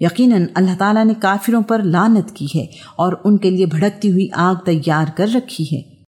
یقیناً اللہ تعالیٰ نے کافروں پر لانت کی ہے اور ان کے لیے بھڑکتی ہوئی آگ تیار کر رکھی ہے۔